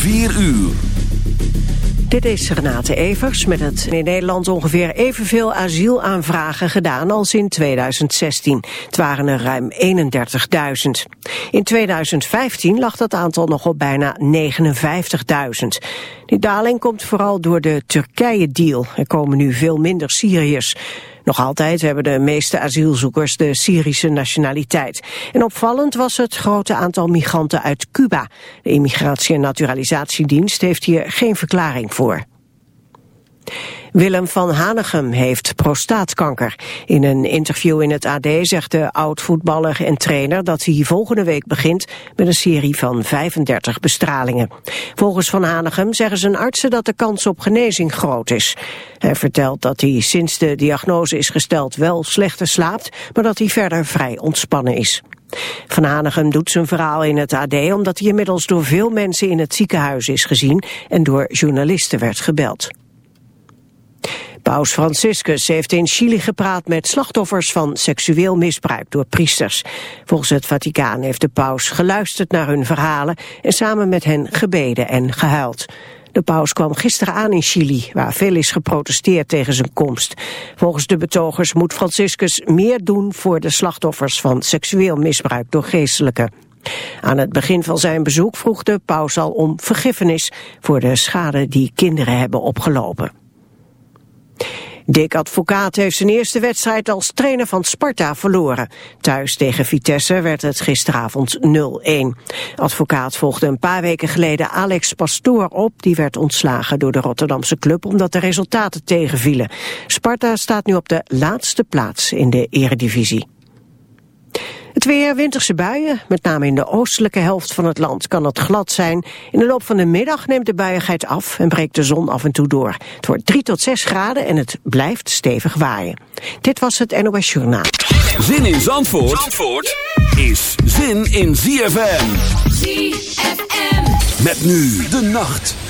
4 uur. Dit is Renate Evers met het in Nederland ongeveer evenveel asielaanvragen gedaan als in 2016. Het waren er ruim 31.000. In 2015 lag dat aantal nog op bijna 59.000. Die daling komt vooral door de Turkije-deal. Er komen nu veel minder Syriërs. Nog altijd hebben de meeste asielzoekers de Syrische nationaliteit. En opvallend was het grote aantal migranten uit Cuba. De Immigratie- en Naturalisatiedienst heeft hier geen verklaring voor. Willem van Hanegem heeft prostaatkanker. In een interview in het AD zegt de oud-voetballer en trainer dat hij volgende week begint met een serie van 35 bestralingen. Volgens Van Hanegem zeggen zijn artsen dat de kans op genezing groot is. Hij vertelt dat hij sinds de diagnose is gesteld wel slechter slaapt, maar dat hij verder vrij ontspannen is. Van Hanegem doet zijn verhaal in het AD omdat hij inmiddels door veel mensen in het ziekenhuis is gezien en door journalisten werd gebeld. Paus Franciscus heeft in Chili gepraat met slachtoffers van seksueel misbruik door priesters. Volgens het Vaticaan heeft de paus geluisterd naar hun verhalen en samen met hen gebeden en gehuild. De paus kwam gisteren aan in Chili, waar veel is geprotesteerd tegen zijn komst. Volgens de betogers moet Franciscus meer doen voor de slachtoffers van seksueel misbruik door geestelijken. Aan het begin van zijn bezoek vroeg de paus al om vergiffenis voor de schade die kinderen hebben opgelopen. Dick Advocaat heeft zijn eerste wedstrijd als trainer van Sparta verloren. Thuis tegen Vitesse werd het gisteravond 0-1. Advocaat volgde een paar weken geleden Alex Pastoor op. Die werd ontslagen door de Rotterdamse club omdat de resultaten tegenvielen. Sparta staat nu op de laatste plaats in de eredivisie. Het weer, winterse buien, met name in de oostelijke helft van het land kan het glad zijn. In de loop van de middag neemt de buiigheid af en breekt de zon af en toe door. Het wordt 3 tot 6 graden en het blijft stevig waaien. Dit was het NOS Journaal. Zin in Zandvoort, Zandvoort is zin in ZFM. ZFM. Met nu de nacht.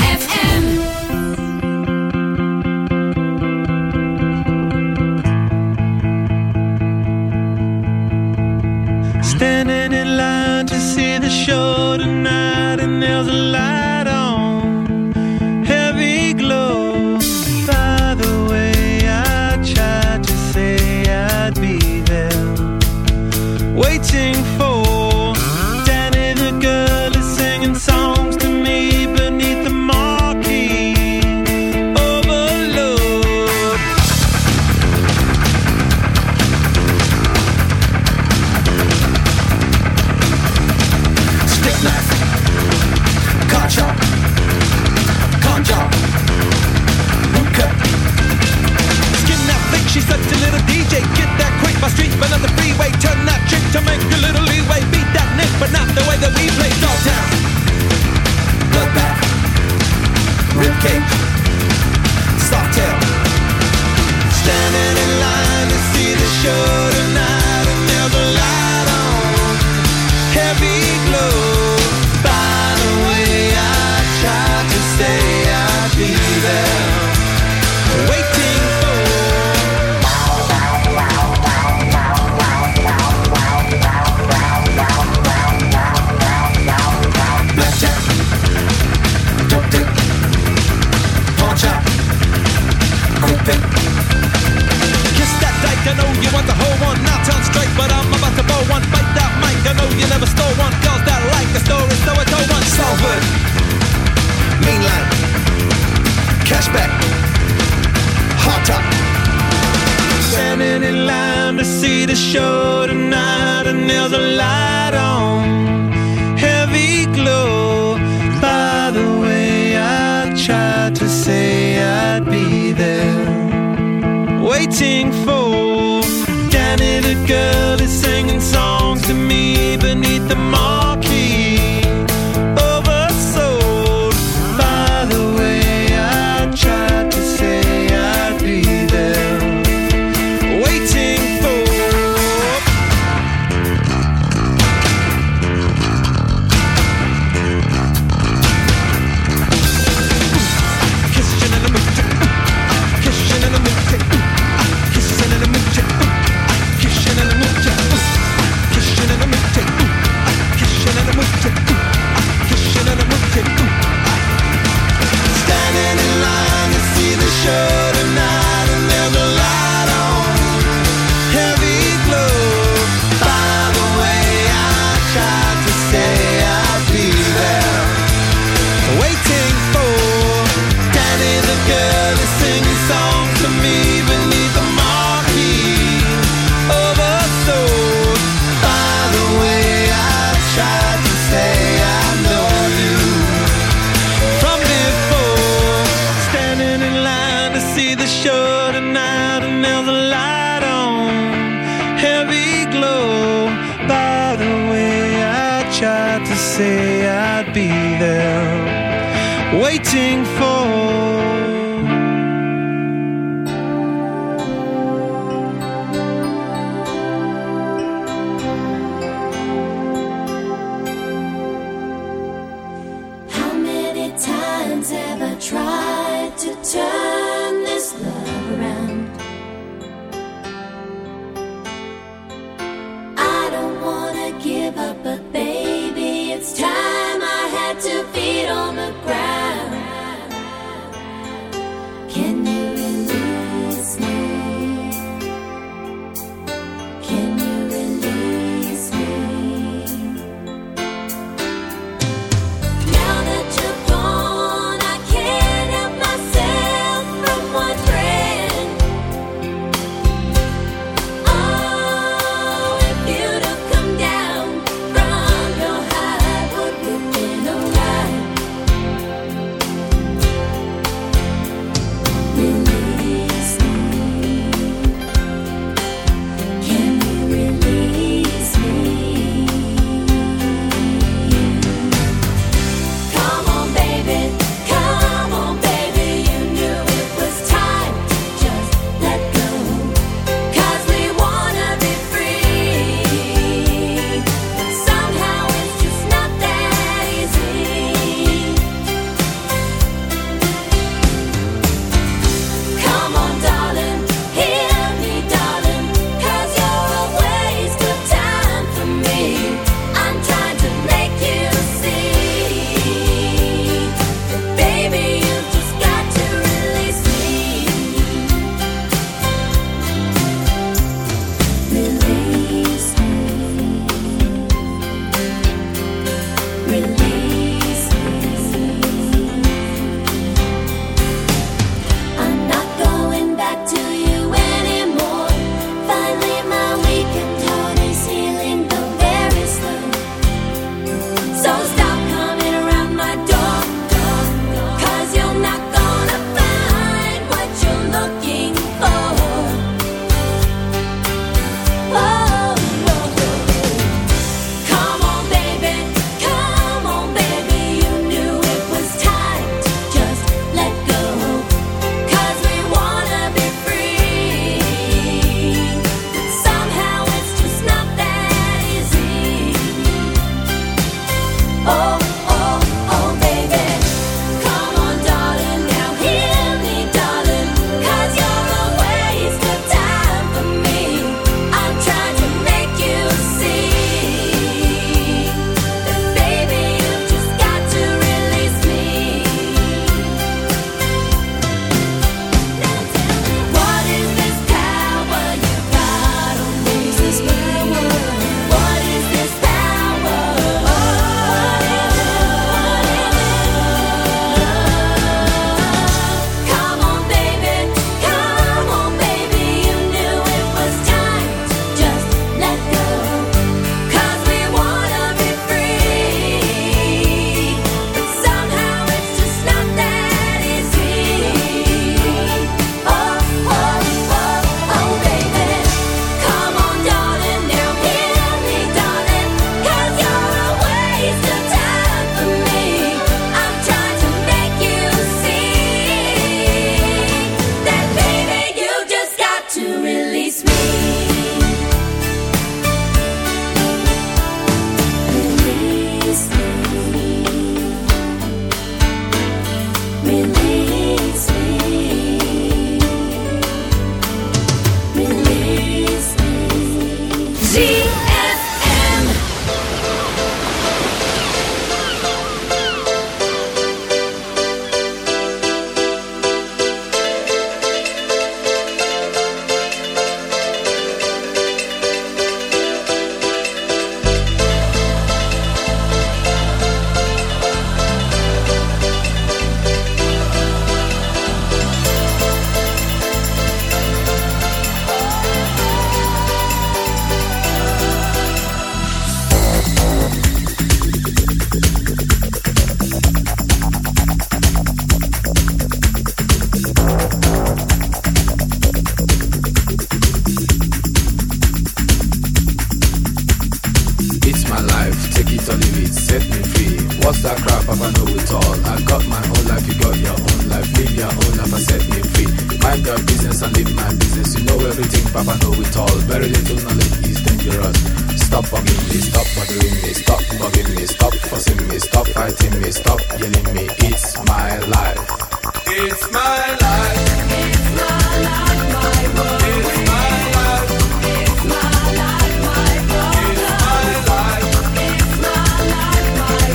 waiting for me, stop yelling me, it's my life. It's my life. It's my life, my world. It's my life. It's my life, my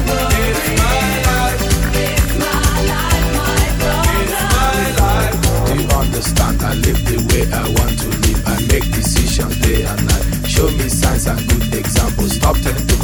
world. It's my life. It's my life, my world. It's my life. Do you understand? I live the way I want to live. I make decisions day and night. Show me signs and good examples. Stop telling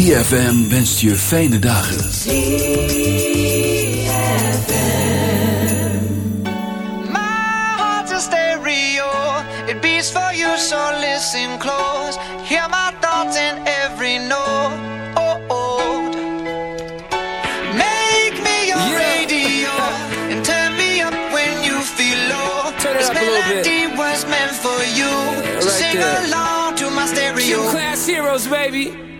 ZFM wenst je fijne dagen. My heart's a stereo. It beats for you, so listen close. Hear my thoughts in every note. Oh, oh. Make me your radio and turn me up when you feel low. Turn it this up a melody was meant for you. so right sing there. along to my stereo. Class heroes, baby.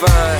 fine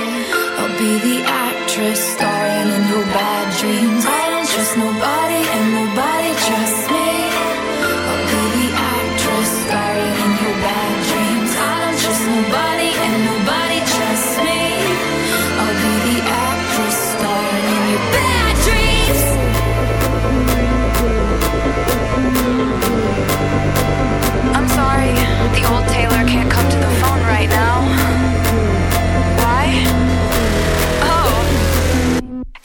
Be the actress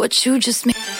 What you just made.